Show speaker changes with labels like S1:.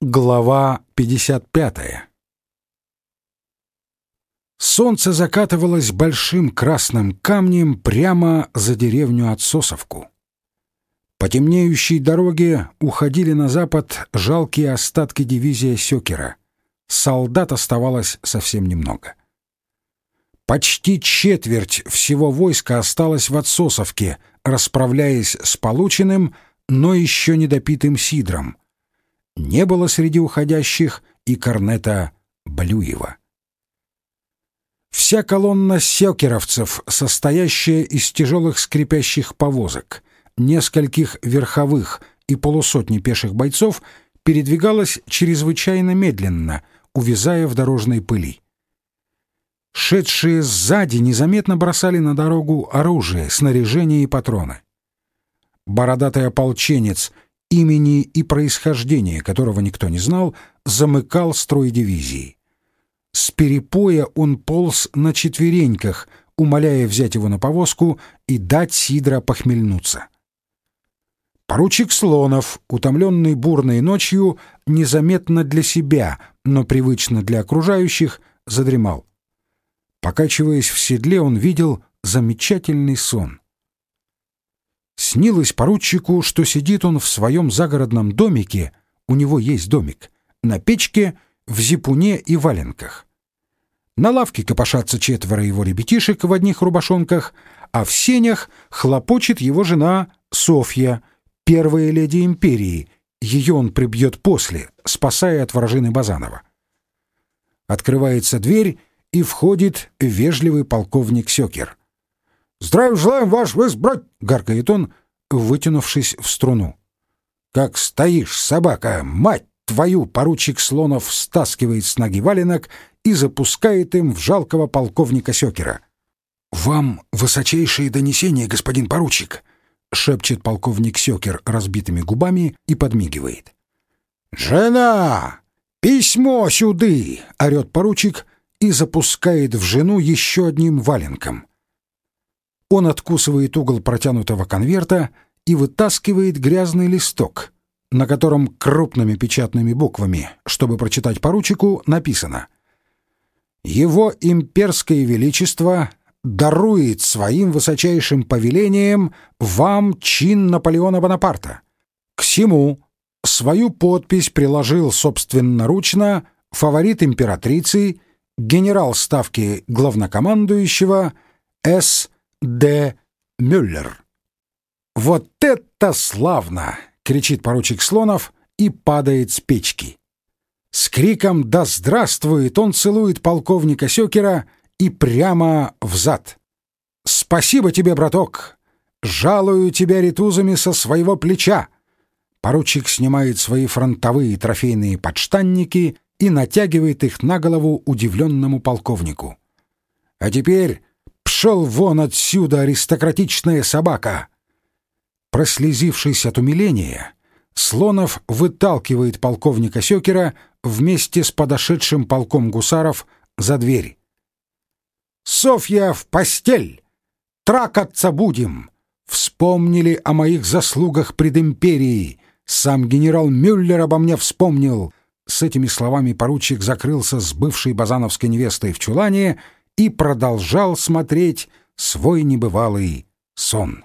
S1: Глава 55 Солнце закатывалось большим красным камнем прямо за деревню Отсосовку. По темнеющей дороге уходили на запад жалкие остатки дивизии Сёкера. Солдат оставалось совсем немного. Почти четверть всего войска осталась в Отсосовке, расправляясь с полученным, но еще недопитым сидром — не было среди уходящих и корнета Блюева. Вся колонна секеровцев, состоящая из тяжелых скрипящих повозок, нескольких верховых и полусотни пеших бойцов, передвигалась чрезвычайно медленно, увязая в дорожной пыли. Шедшие сзади незаметно бросали на дорогу оружие, снаряжение и патроны. Бородатый ополченец — имени и происхождения которого никто не знал, замыкал строй дивизии. С перепоя он полз на четвереньках, умоляя взять его на повозку и дать Сидра похмельнуться. Поручик Слонов, утомленный бурной ночью, незаметно для себя, но привычно для окружающих, задремал. Покачиваясь в седле, он видел замечательный сон — Снилось поручику, что сидит он в своем загородном домике, у него есть домик, на печке, в зипуне и валенках. На лавке копошатся четверо его ребятишек в одних рубашонках, а в сенях хлопочет его жена Софья, первая леди империи. Ее он прибьет после, спасая от вражины Базанова. Открывается дверь, и входит вежливый полковник Сёкер. «Здравия желаем, ваш высбрать!» — гаркает он, вытянувшись в струну. «Как стоишь, собака! Мать твою!» — поручик Слонов стаскивает с ноги валенок и запускает им в жалкого полковника Сёкера. «Вам высочайшие донесения, господин поручик!» — шепчет полковник Сёкер разбитыми губами и подмигивает. «Жена! Письмо сюды!» — орёт поручик и запускает в жену еще одним валенком. Он откусывает угол протянутого конверта и вытаскивает грязный листок, на котором крупными печатными буквами, чтобы прочитать поручику, написано «Его имперское величество дарует своим высочайшим повелением вам чин Наполеона Бонапарта. К всему свою подпись приложил собственноручно фаворит императрицы, генерал ставки главнокомандующего С. Д. Мюллер. «Вот это славно!» — кричит поручик Слонов и падает с печки. С криком «Да здравствует!» он целует полковника Сёкера и прямо в зад. «Спасибо тебе, браток! Жалую тебя ритузами со своего плеча!» Поручик снимает свои фронтовые трофейные подштанники и натягивает их на голову удивленному полковнику. «А теперь Пшел вон отсюда, аристократичная собака!» Прослезившись от умиления, Слонов выталкивает полковника Сёкера вместе с подошедшим полком гусаров за дверь. «Софья в постель! Тракаться будем!» Вспомнили о моих заслугах пред империей. Сам генерал Мюллер обо мне вспомнил. С этими словами поручик закрылся с бывшей базановской невестой в чулане — и продолжал смотреть свой небывалый сон.